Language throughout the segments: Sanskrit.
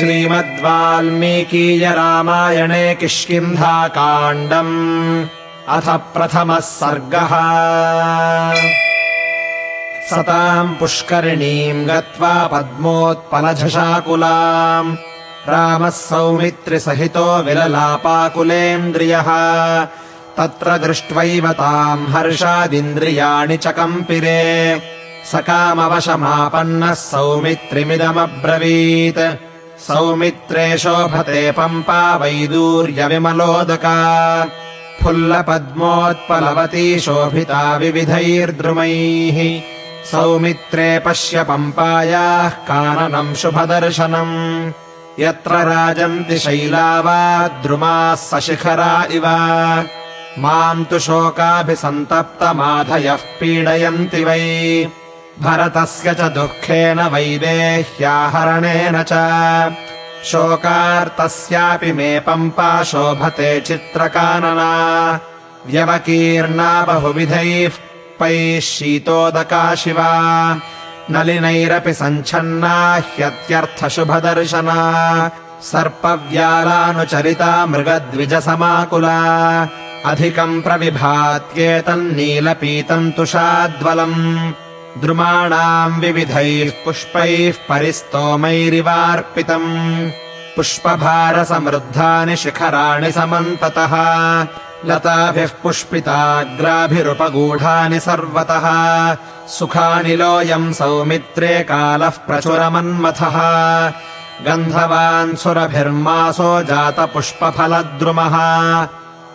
श्रीमद्वाल्मीकीय रामायणे किष्किन्धाकाण्डम् अथ प्रथमः सर्गः। सताम् पुष्करिणीम् गत्वा पद्मोत्पलझषाकुलाम् रामः सौमित्रिसहितो विललापाकुलेन्द्रियः तत्र दृष्ट्वैव ताम् हर्षादिन्द्रियाणि च कम्पिरे। सकामवशमापन्नः सौमित्रिमिदमब्रवीत् सौमित्रे शोभते पम्पा वैदूर्यविमलोदका। फुल्लपद्मोत्पलवती शोभिता विविधैर्द्रुमैः। सौमित्रे पश्य पम्पायाः काननम् शुभदर्शनम्। यत्र राजन्ति शैला वा द्रुमाः सशिखरा इव। माम् तु शोकाभिसन्तप्तमाधयः पीडयन्ति वै भरतस्य च दुःखेन वैदेह्याहरणेन च। शोकार्तस्यापि मे पम्पा शोभते चित्रकानना। व्यवकीर्णा बहुविधैः पैः शीतोदका शिवा। नलिनैरपि सञ्छन्ना ह्यत्यर्थशुभदर्शना। सर्पव्यालानुचरिता मृगद्विजसमाकुला। अधिकम् प्रविभात्येतन्नीलपीतम् तुषाद्वलम् द्रुमाणाम् विविधैः पुष्पैः परिस्तोमैरिवार्पितम्। पुष्पभारसमृद्धानि शिखराणि समन्ततः। लताभिः पुष्पिताग्राभिरुपगूढानि सर्वतः। सुखानिलोऽयम् सौमित्रे कालः प्रचुरमन्मथः। गन्धवान् सुरभिर्मासो जातपुष्पफलद्रुमः।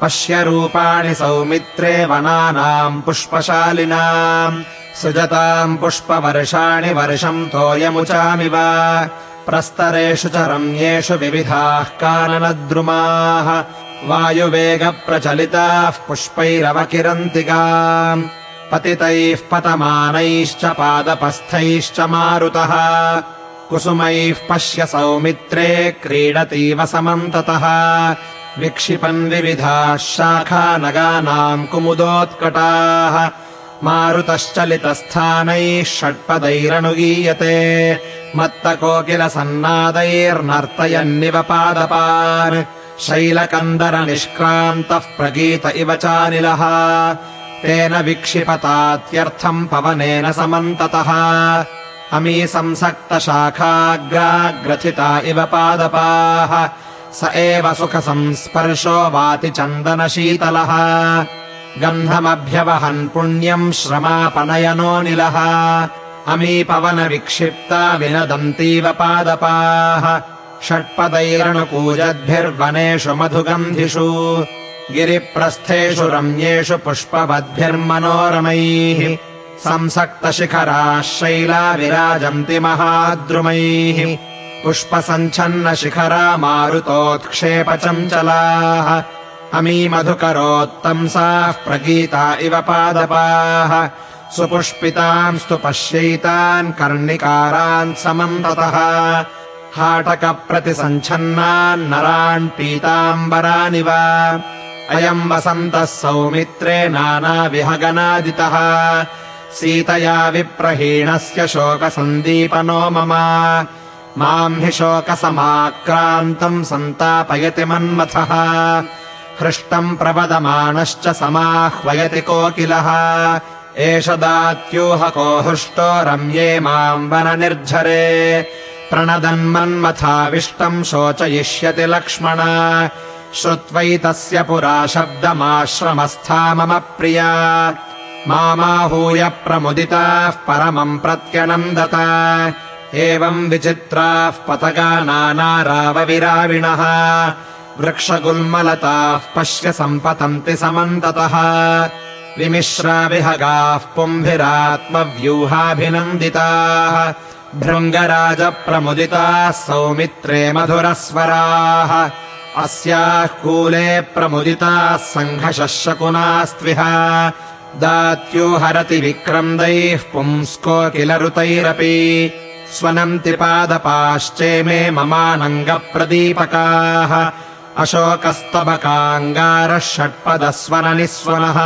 पश्य रूपाणि सौमित्रे वनानाम् पुष्पशालिनाम् सृजताम् पुष्पवर्षाणि वर्षम् तोयमुचामिव। प्रस्तरेषु च रम्येषु विविधाः काननद्रुमाः। वायुवेगप्रचलिताः पुष्पैरवकिरन्तिका पतितैः पतमानैश्च पादपस्थैश्च मारुतः। कुसुमैः पश्य सौमित्रे क्रीडतीव समन्ततः। विक्षिपन् विविधाः शाखानगानाम् कुमुदोत्कटाः मारुतश्चलितस्थानैः षट्पदैरनुगीयते मत्तकोकिलसन्नादैर्नर्तयन्निव पादपान्। शैलकन्दरनिष्क्रान्तः प्रगीत इव चानिलः। तेन विक्षिपतात्यर्थम् पवनेन समन्ततः। अमीसंसक्तशाखाग्राग्रथिता इव पादपाः। स एव सुखसंस्पर्शो वाति चन्दनशीतलः गन्धमभ्यवहन् पुण्यम् श्रमापनयनोऽनिलः अमीपवनविक्षिप्ता विनदन्तीव पादपाः। षट्पदैरणुकूजद्भिर्वनेषु मधुगन्धिषु। गिरिप्रस्थेषु रम्येषु पुष्पवद्भिर्मनोरमैः। संसक्तशिखराः शैला विराजन्ति महाद्रुमैः। पुष्पसञ्छन्नशिखरा मारुतोत्क्षेपचञ्चलाः अमीमधुकरोत्तंसाः प्रगीता इव पादपाः। सुपुष्पितांस्तु पश्यैतान् कर्णिकारान् समन्ततः हाटकप्रतिसञ्छन्नान्नरान् पीताम्बरानिव। अयम् वसन्तः सौमित्रे नानाविहगनादितः। सीतया विप्रहीणस्य शोकसन्दीपनो मम। माम् हि शोकसमाक्रान्तम् सन्तापयति मन्मथः हृष्टम् प्रवदमानश्च समाह्वयति कोकिलः। एष दात्यूहको हृष्टो रम्ये माम् वननिर्झरे प्रणदन्मन्मथाविष्टम् शोचयिष्यति लक्ष्मण। श्रुत्वैतस्य पुरा शब्दमाश्रमस्था मम प्रिया। मामाहूय प्रमुदिताः परमम् प्रत्यनन्दत। एवम् विचित्राः पतगा नानारावविराविणः वृक्षगुल्मलताः पश्य सम्पतन्ति समन्ततः। विमिश्रा विहगाः पुम्भिरात्मव्यूहाभिनन्दिताः भृङ्गराजप्रमुदिताः सौमित्रे मधुरस्वराः। अस्याः कूले प्रमुदिताः सङ्घषः शकुनास्त्विह दात्यो हरति विक्रन्दैः पुंस्कोकिलरुतैरपि स्वनन्ति पादपाश्चेमे ममानङ्गप्रदीपकाः अशोकस्तबकाङ्गारः षट्पदस्वननिःस्वनः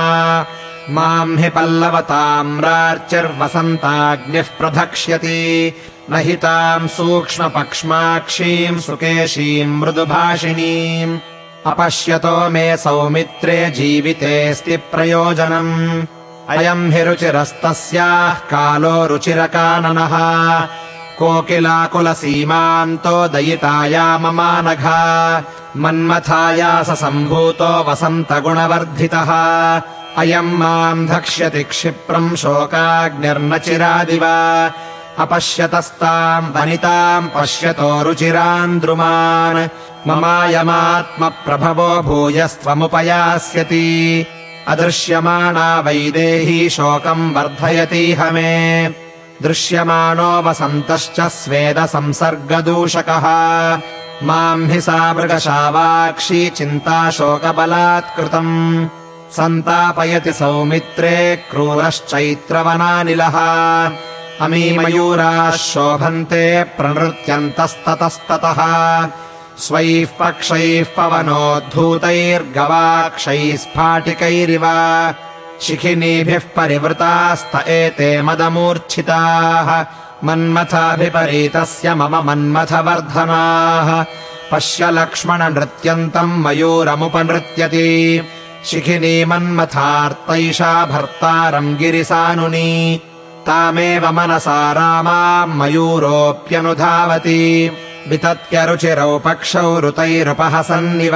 माम् हि पल्लवताम्रार्चिर्वसन्ताग्निः प्रधक्ष्यति। न हि ताम् सूक्ष्मपक्ष्माक्षीम् सुकेशीम् मृदुभाषिणीम्। अपश्यतो मे सौमित्रे जीवितेऽस्ति प्रयोजनम्। अयम् हि रुचिरस्तस्याः कालो रुचिरकाननः कोकिलाकुलसीमान्तो दयिताया ममानघा। मन्मथाया स सम्भूतो वसन्तगुणवर्धितः। अयम् माम् धक्ष्यति क्षिप्रम् शोकाग्निर्न चिरादिव। अपश्यतस्ताम् वनिताम् पश्यतो रुचिरान् द्रुमान् ममायमात्मप्रभवो भूयस्त्वमुपयास्यति। अदृश्यमाणा वैदेही शोकम् वर्धयतीह मे दृश्यमाणो वसन्तश्च स्वेदसंसर्गदूषकः। माम् हि सा मृगशावाक्षी चिन्ताशोकबलात्कृतम्। सन्तापयति सौमित्रे क्रूरश्चैत्रवनानिलः। अमीमयूराः शोभन्ते प्रनृत्यन्तस्ततस्ततः स्वैः पक्षैः पवनोद्धूतैर्गवाक्षैः स्फाटिकैरिव शिखिनीभिः परिवृतास्त एते मदमूर्च्छिताः। मन्मथाभिपरीतस्य मम मन्मथवर्धनाः। पश्य लक्ष्मणनृत्यन्तम् मयूरमुपनृत्यति। शिखिनी मन्मथार्तैषा भर्तारम् गिरिसानुनी। तामेव मनसा रामाम् मयूरोऽप्यनुधावति। वितत्यरुचिरौ पक्षौ ऋतैरुपहसन्निव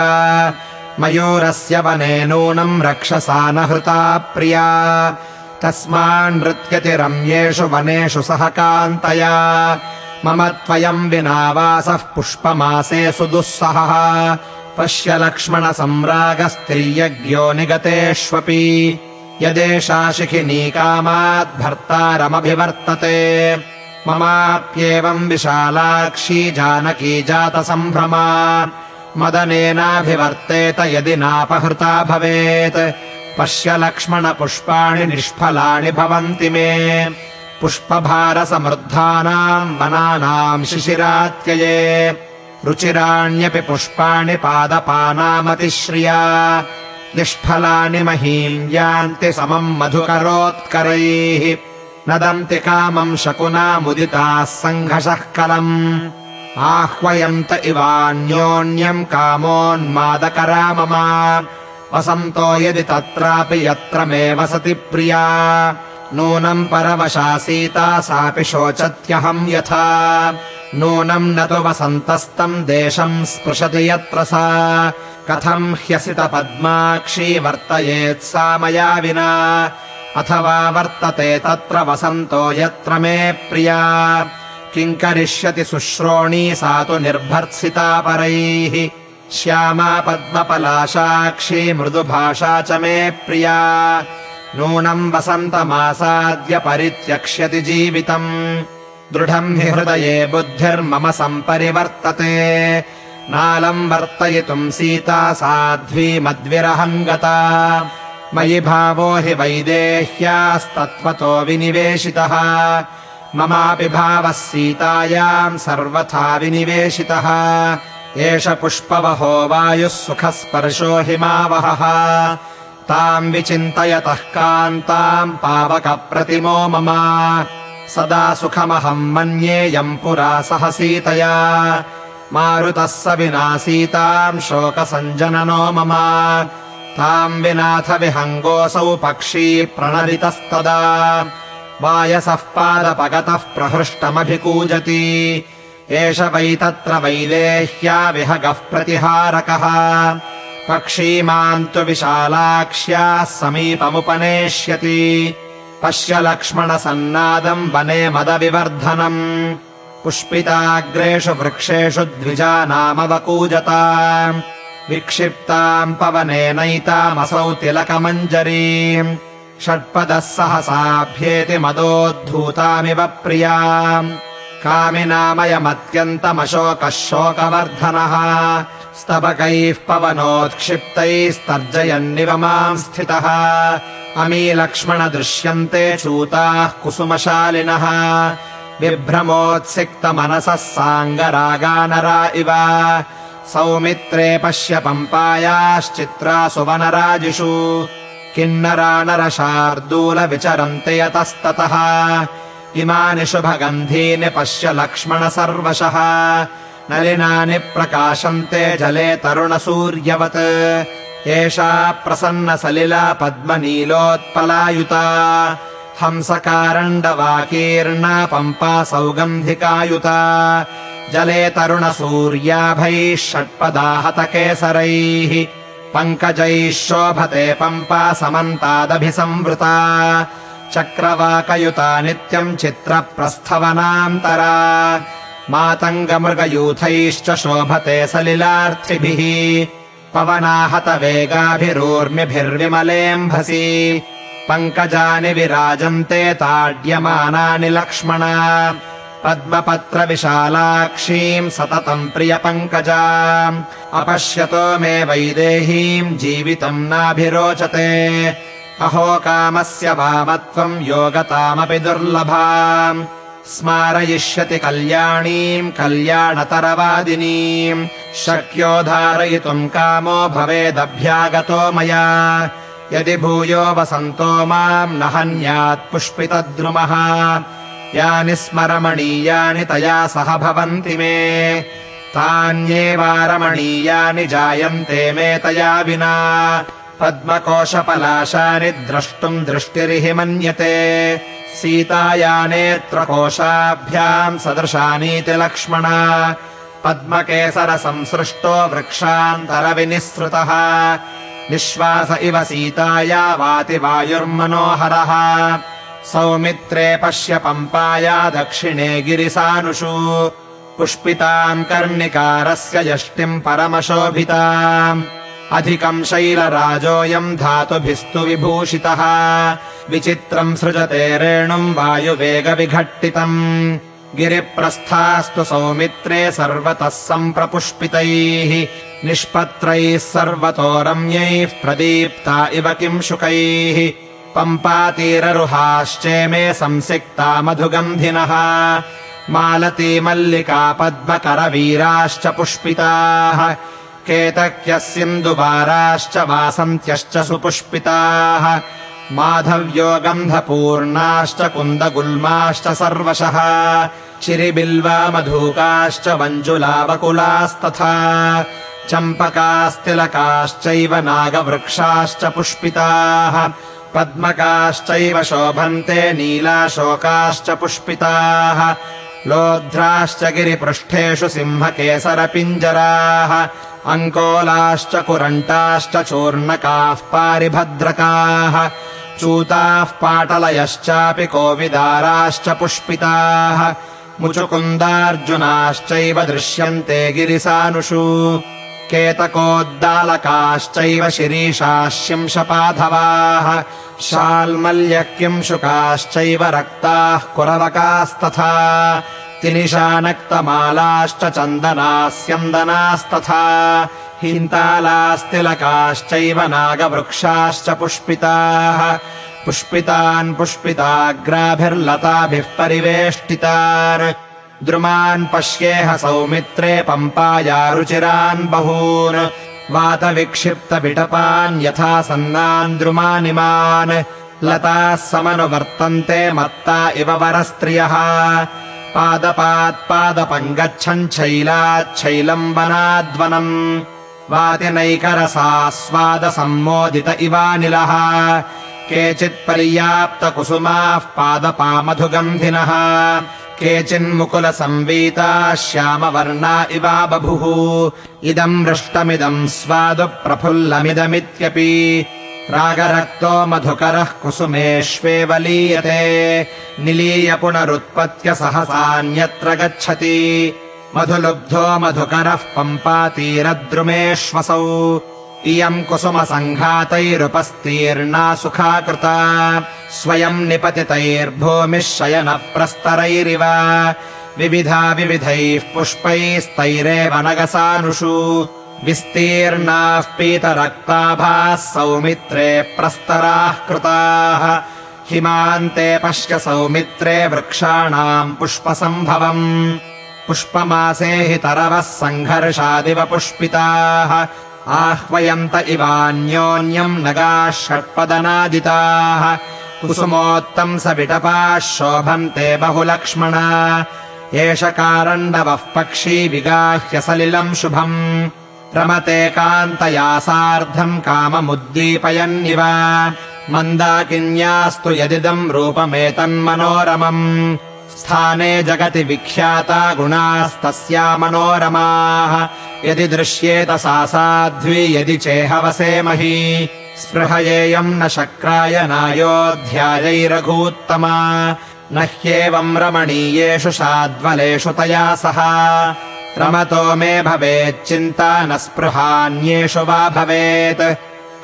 मयूरस्य वने नूनम् रक्षसा न हृता प्रिया। तस्मान्नृत्यति रम्येषु वनेषु सह कान्तया मम त्वयम् विना वासः पुष्पमासे सुदुःसहः। पश्य लक्ष्मणसम्रागस्त्रियज्ञो निगतेष्वपि। यदेषा शिखिनी कामाद्भर्तारमभिवर्तते ममाप्येवम् विशालाक्षी जानकी जातसम्भ्रमा मदनेनाभिवर्तेत यदि नापहृता भवेत् पश्य लक्ष्मणपुष्पाणि निष्फलानि भवन्ति मे। पुष्पभारसमृद्धानाम् वनानाम् शिशिरात्यये रुचिराण्यपि पुष्पाणि पादपानामतिश्रिया। निष्फलानि महीम् यान्ति समम् मधुकरोत्करैः। नदन्ति कामम् शकुनामुदिताः सङ्घषः कलम् आह्वयन्त इवान्योन्यम् कामोन्मादकरा मम। वसन्तो यदि तत्रापि यत्र मे वसति प्रिया। नूनम् परवशा सीता सापि शोचत्यहम् यथा। नूनम् न तु वसन्तस्तम् देशम् स्पृशति यत्र सा। कथम् ह्यसितपद्माक्षी वर्तयेत् सा मया विना। अथवा वर्तते तत्र वसन्तो यत्र मे प्रिया किम् करिष्यति शुश्रोणी सा तु निर्भर्त्सिता परैः। श्यामा पद्मपलाशाक्षी मृदुभाषा च मे प्रिया। नूनम् वसन्तमासाद्य परित्यक्ष्यति जीवितम्। दृढम् हि हृदये बुद्धिर्मम सम्परिवर्तते। नालम् वर्तयितुम् सीता साध्वी मद्विरहम् गता मयि भावो हि वैदेह्यास्तत्त्वतो विनिवेशितः ममापि भावः सीतायाम् सर्वथा विनिवेशितः। एष पुष्पवहो वायुः सुखस्पर्शो हिमावहः। ताम् विचिन्तयतः कान्ताम् पावकप्रतिमो मम। सदा सुखमहम् मन्येयम् पुरा सह सीतया। मारुतः स विना सीताम् शोकसञ्जननो मम। ताम् विनाथ विहङ्गोऽसौ पक्षी प्रणरितस्तदा वायसः पादपगतः प्रहृष्टमभिकूजति एष वै तत्र वैदेह्या विहगः प्रतिहारकः। पक्षीमाम् तु विशालाक्ष्याः समीपमुपनेष्यति। पश्य लक्ष्मणसन्नादम् वने मदविवर्धनम्। पुष्पिताग्रेषु वृक्षेषु द्विजानामवकूजता विक्षिप्ताम् पवनेनैतामसौ तिलकमञ्जरीम् षट्पदः सहसाभ्येति मदोद्धूतामिव प्रिया। कामिनामयमत्यन्तमशोकः शोकवर्धनः स्तबकैः पवनोत्क्षिप्तैस्तर्जयन्निव माम् स्थितः। अमीलक्ष्मण दृश्यन्ते चूताः कुसुमशालिनः। बिभ्रमोत्सिक्तमनसः साङ्गरागानरा इव। सौमित्रे पश्य पम्पायाश्चित्रा सुवनराजिषु किन्नरा नरशार्दूल विचरन्ति यतस्ततः। इमानि शुभगन्धीनि पश्य लक्ष्मण सर्वशः। नलिनानि प्रकाशन्ते जले तरुणसूर्यवत्। एषा प्रसन्नसलिला पद्मनीलोत्पलायुता। हंसकारण्डवाकीर्णा पम्पा सौगन्धिकायुता। जले तरुणसूर्याभैः षट्पदाहतकेसरैः पङ्कजैः शोभते पम्पा समन्तादभिसंवृता चक्रवाकयुता नित्यम् चित्रप्रस्थवनान्तरा। मातङ्गमृगयूथैश्च शोभते सलिलार्थिभिः। पवनाहतवेगाभिरूर्मिभिर्विमलेऽम्भसि। पङ्कजानि विराजन्ते ताड्यमानानि लक्ष्मण पद्मपत्रविशालाक्षीम् सततम् प्रियपङ्कजा अपश्यतो मे वैदेहीम् जीवितम् नाभिरोचते। अहो कामस्य वामत्वम् योगतामपि दुर्लभा स्मारयिष्यति कल्याणीम् कल्याणतरवादिनीम्। शक्यो धारयितुम् कामो भवेदभ्यागतो मया। यदि भूयो वसन्तो माम् न हन्यात् पुष्पितद्रुमः यानि स्मरमणीयानि तया सह भवन्ति मे। तान्येवारमणीयानि जायन्ते मे तया विना। पद्मकोशपलाशानि द्रष्टुम् दृष्टिरिहि मन्यते। सीतायानेत्रकोशाभ्याम् सदृशानीति लक्ष्मण। पद्मकेसरसंसृष्टो वृक्षान्तरविनिःसृतः। निःश्वास इव सीताया वाति वायुर्मनोहरः सौमित्रे पश्य पम्पाया दक्षिणे गिरिसानुषु। पुष्पिताम् कर्णिकारस्य यष्टिम् परमशोभिताम्। अधिकम् शैलराजोऽयम् धातुभिस्तु विभूषितः। विचित्रम् सृजते रेणुम् वायुवेगविघट्टितम्। गिरिप्रस्थास्तु सौमित्रे सर्वतः सम्प्रपुष्पितैः। निष्पत्रैः सर्वतो रम्यैः प्रदीप्ता इव किंशुकैः पम्पातीररुहाश्चेमे संसिक्ता मधुगन्धिनः मालती मल्लिका पद्मकरवीराश्च पुष्पिताः केतक्यसिन्धुवाराश्च वासन्त्यश्च सुपुष्पिताः माधव्यो गन्धपूर्णाश्च कुन्दगुल्माश्च सर्वशः चिरिबिल्वा मधूकाश्च मञ्जुलावकुलास्तथा चम्पकास्तिलकाश्चैव नागवृक्षाश्च पुष्पिताः पद्मकाश्चैव शोभन्ते नीलाशोकाश्च पुष्पिताः लोध्राश्च गिरिपृष्ठेषु सिंहकेसरपिञ्जराः अङ्कोलाश्च कुरण्टाश्च चूर्णकाः पारिभद्रकाः चूताः पाटलयश्चापि कोविदाराश्च पुष्पिताः मुचुकुन्दार्जुनाश्चैव दृश्यन्ते गिरिसानुषु केतकोद्दालकाश्चैव शिरीषाः शिंशपाधवाः शाल्मल्यकिंशुकाश्चैव रक्ताः कुरवकास्तथा तिनिशानक्तमालाश्च चन्दनाः स्यन्दनास्तथा हिन्तालास्तिलकाश्चैव नागवृक्षाश्च पुष्पिताः पुष्पितान् पुष्पिताग्राभिर्लताभिः परिवेष्टितान् द्रुमान् पश्येह सौमित्रे पम्पाया रुचिरान् बहून्। वातविक्षिप्तविटपान् यथा सन्नान् द्रुमानिमान्। लताः समनुवर्तन्ते मत्ता इव वरस्त्रियः। पादपात्पादपम् गच्छन् शैलाच्छैलम् वनाद्वनम् वातिनैकरसास्वादसम्मोदित इवानिलः। केचित्पर्याप्तकुसुमाः पादपामधुगन्धिनः केचिन्मुकुलसंवीताः श्यामवर्णा इवा बभुः। इदम् मृष्टमिदम् स्वादु प्रफुल्लमिदमित्यपि रागरक्तो मधुकरः कुसुमेष्वेव लीयते निलीय पुनरुत्पत्य सहसान्यत्र गच्छति। मधुलुब्धो मधुकरः पम्पातीरद्रुमेष्वसौ। इयम् कुसुमसङ्घातैरुपस्तीर्णा सुखा कृता स्वयम् निपतितैर्भूमिः शयनप्रस्तरैरिव। विविधा विविधैः पुष्पैस्तैरेव नगसानुषु। विस्तीर्णाः पीतरक्ताभाः सौमित्रे प्रस्तराः कृताः। हिमान्ते पश्य सौमित्रे वृक्षाणाम् पुष्पसम्भवम्। पुष्पमासे हि तरवः सङ्घर्षादिव पुष्पिताः आह्वयन्त इवान्योन्यम् नगाः षट्पदनादिताः कुसुमोत्तम् स शोभन्ते बहुलक्ष्मणा। एष कारण्डवः पक्षी विगाह्य सलिलम् शुभम्। रमते कान्तया सार्धम् काममुद्दीपयन्निव। मन्दाकिन्यास्तु यदिदम् रूपमेतन्मनोरमम् स्थाने जगति विख्याता गुणास्तस्या मनोरमाः। यदि दृश्येत सा साध्वी यदि चेहवसेमहि स्पृहयेयम् न शक्राय नायोऽध्यायैरघूत्तमा न ह्येवम् रमणीयेषु शाद्वलेषु तया सह। रमतो मे भवेच्चिन्ता न स्पृहान्येषु वा भवेत्।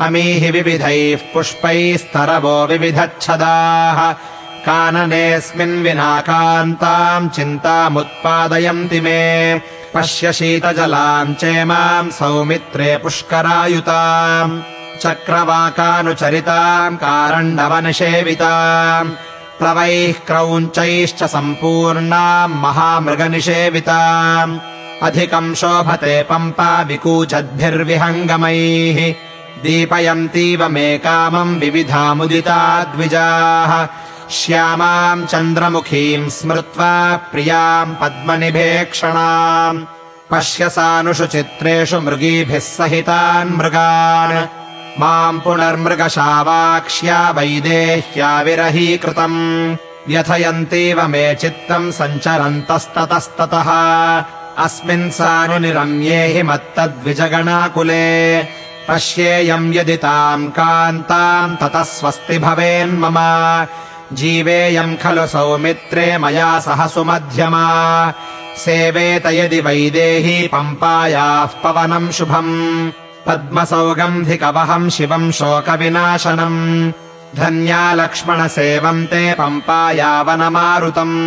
अमीहि विविधैः पुष्पैस्तरवो विविधच्छदाः। काननेऽस्मिन् विना कान्ताम् चिन्तामुत्पादयन्ति मे। पश्य शीतजलाम् चेमाम् सौमित्रे पुष्करायुताम् चक्रवाकानुचरिताम् कारण्डवनिषेविताम् प्लवैः क्रौञ्चैश्च सम्पूर्णाम् महामृगनिषेविताम् अधिकम् शोभते पम्पा विकूचद्भिर्विहङ्गमैः दीपयन्तीव मे कामम् विविधामुदिता द्विजाः श्यामाम् चन्द्रमुखीम् स्मृत्वा प्रियाम् पद्मनिभेक्षणाम् पश्य सानुषु चित्रेषु मृगीभिः सहितान् मृगान् माम् पुनर्मृगशावाक्ष्या वैदेह्या विरहीकृतम्। व्यथयन्तीव मे चित्तम् सञ्चरन्तस्ततस्ततः। अस्मिन् सानुनिरम्ये हि मत्तद्विजगणाकुले पश्येयम् यदि ताम् कान्ताम् ततः स्वस्ति भवेन्मम जीवेयम् खलु सौमित्रे मया सह सुमध्यमा। सेवेत यदि वैदेही पम्पायाः पवनम् शुभम् पद्मसौगन्धिकवहम् शिवम् शोकविनाशनम् धन्या लक्ष्मणसेवम् ते पम्पायावनमारुतम्।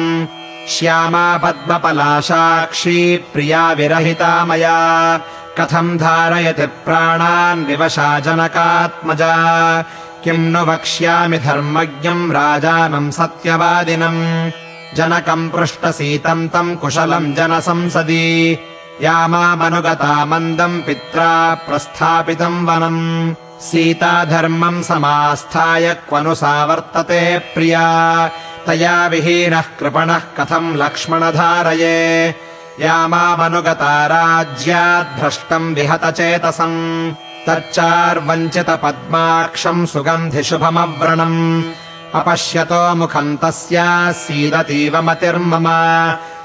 श्यामा पद्मपलाशाक्षी प्रिया विरहिता मया कथम् धारयति प्राणान् विवशा जनकात्मजा किम् नु वक्ष्यामि धर्मज्ञम् राजानम् सत्यवादिनम् जनकम् पृष्टसीतम् तम् कुशलम् जनसंसदि यामामनुगता मन्दम् पित्रा प्रस्थापितम् वनम्। सीता धर्मम् सा वर्तते प्रिया। तया विहीनः कृपणः कथम् लक्ष्मणधारये। यामामनुगता राज्याद्भ्रष्टम् विहतचेतसम् तच्चार्वञ्चितपद्माक्षम् सुगन्धिशुभमव्रणम् अपश्यतो मुखम् तस्याः सीदतीव मतिर्मम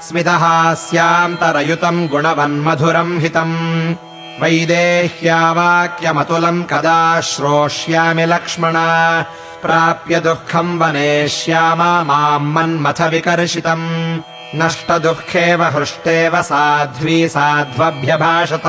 स्मितहास्यान्तरयुतम् गुणवन्मधुरम् हितम्। वैदेह्या वाक्यमतुलम् कदा श्रोष्यामि लक्ष्मण? प्राप्य दुःखम् वने श्यामा माम् मन्मथ विकर्षितम्। नष्टदुःखेव हृष्टेव साध्वी साध्वभ्यभाषत।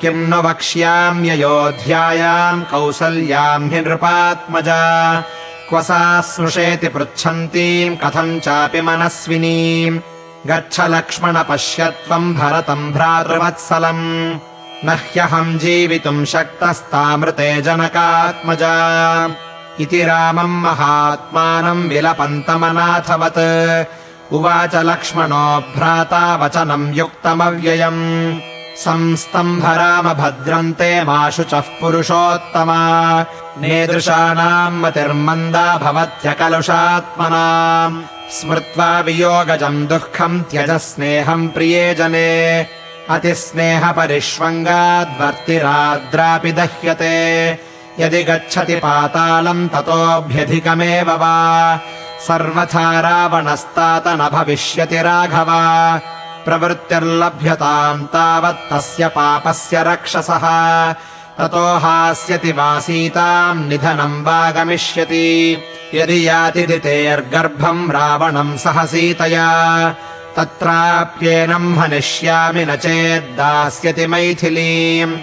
किम् नु वक्ष्याम्ययोध्यायाम् कौसल्याम् हि नृपात्मजा। क्व सा स्नुषेति पृच्छन्तीम् कथम् चापि मनस्विनीम् गच्छ लक्ष्मण पश्य त्वम् भरतम् भ्रातृवत्सलम्। न ह्यहम् जीवितुम् शक्तस्तामृते जनकात्मजा। इति रामम् महात्मानम् विलपन्तमनाथवत्। उवाच लक्ष्मणो भ्राता वचनम् युक्तमव्ययम् संस्तम्भ राम भद्रन्ते माशुचः पुरुषोत्तमा। नेदृशानाम् मतिर्मन्दा भवत्यकलुषात्मनाम् स्मृत्वा वियोगजम् दुःखम् त्यज स्नेहम् प्रिये जने। अतिस्नेहपरिष्वङ्गाद्वर्तिराद्रापि दह्यते। यदि गच्छति पातालम् ततोऽभ्यधिकमेव वा। सर्वथा रावणस्तात न भविष्यति राघव प्रवृत्तिर्लभ्यताम् तावत् तस्य पापस्य रक्षसः। ततो हास्यति वा सीताम् निधनम् वा गमिष्यति यदि याति दितेर्गर्भम् रावणम् सह सीतया तत्राप्येनम् हनिष्यामि न चेद्दास्यति मैथिलीम्।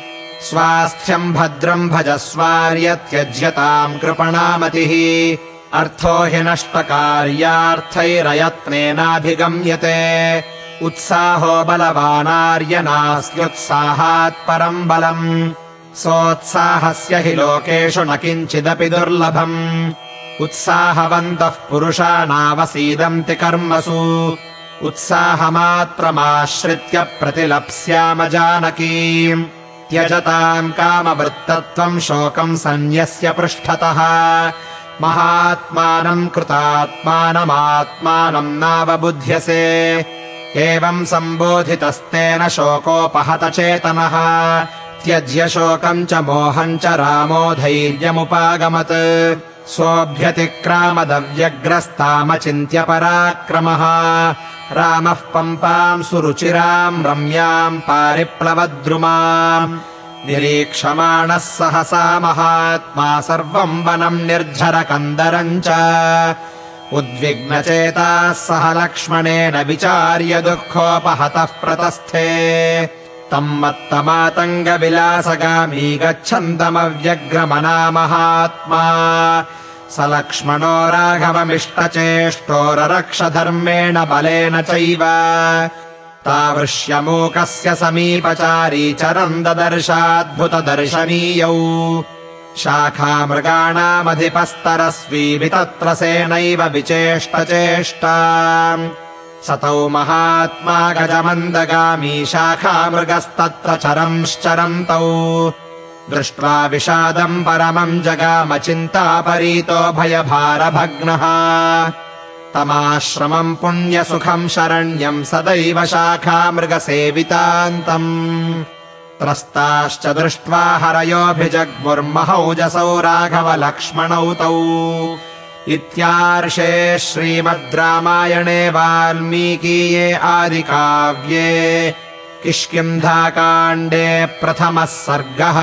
स्वास्थ्यम् भद्रम् भजस्वार्य त्यज्यताम् कृपणामतिः। अर्थो हि नष्टकार्यार्थैरयत्नेनाभिगम्यते उत्साहो बलवानार्य नास्त्युत्साहात् परम् बलम्। सोत्साहस्य हि लोकेषु न किञ्चिदपि दुर्लभम्। उत्साहवन्तः पुरुषा नावसीदन्ति कर्मसु। उत्साहमात्रमाश्रित्य प्रतिलप्स्याम जानकीम् त्यजताम् कामवृत्तत्वम् शोकम् सन्न्यस्य पृष्ठतः। महात्मानम् कृतात्मानमात्मानम् नावबुध्यसे एवम् सम्बोधितस्तेन शोकोपहतचेतनः। त्यज्य शोकम् च मोहम् च रामो धैर्यमुपागमत्। सोऽभ्यतिक्रामदव्यग्रस्तामचिन्त्य पराक्रमः रामः पम्पाम् सुरुचिराम् रम्याम् पारिप्लवद्रुमाम्। निरीक्षमाणः सहसा महात्मा सर्वम् वनम् निर्झरकन्दरम् च उद्विग्नचेताः सह लक्ष्मणेन विचार्य दुःखोपहतः प्रतस्थे। तम् मत्तमातङ्गविलासगामी गच्छन्तमव्यग्रमना महात्मा स लक्ष्मणो राघवमिष्टचेष्टोररक्षधर्मेण बलेन चैव। तावृश्यमूकस्य समीपचारी चरम् ददर्शाद्भुतदर्शनीयौ शाखामृगाणामधिपस्तरस्वी वितत्रसेनैव विचेष्टचेष्टा सतौ महात्मा गजमन्दगामी शाखामृगस्तत्र चरंश्चरन्तौ। दृष्ट्वा विषादम् परमम् जगामचिन्तापरीतो भयभारभग्नः। तमाश्रमम् पुण्यसुखम् शरण्यम् सदैव शाखामृगसेवितान्तम् त्रस्ताश्च दृष्ट्वा हरयोऽभिजग्मुर्महौजसौ राघवलक्ष्मणौ तौ। इत्यार्षे श्रीमद् रामायणे वाल्मीकीये आदिकाव्ये किष्किन्धाकाण्डे प्रथमः सर्गः